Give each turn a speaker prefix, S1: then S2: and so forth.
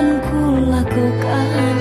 S1: akan kulakukan.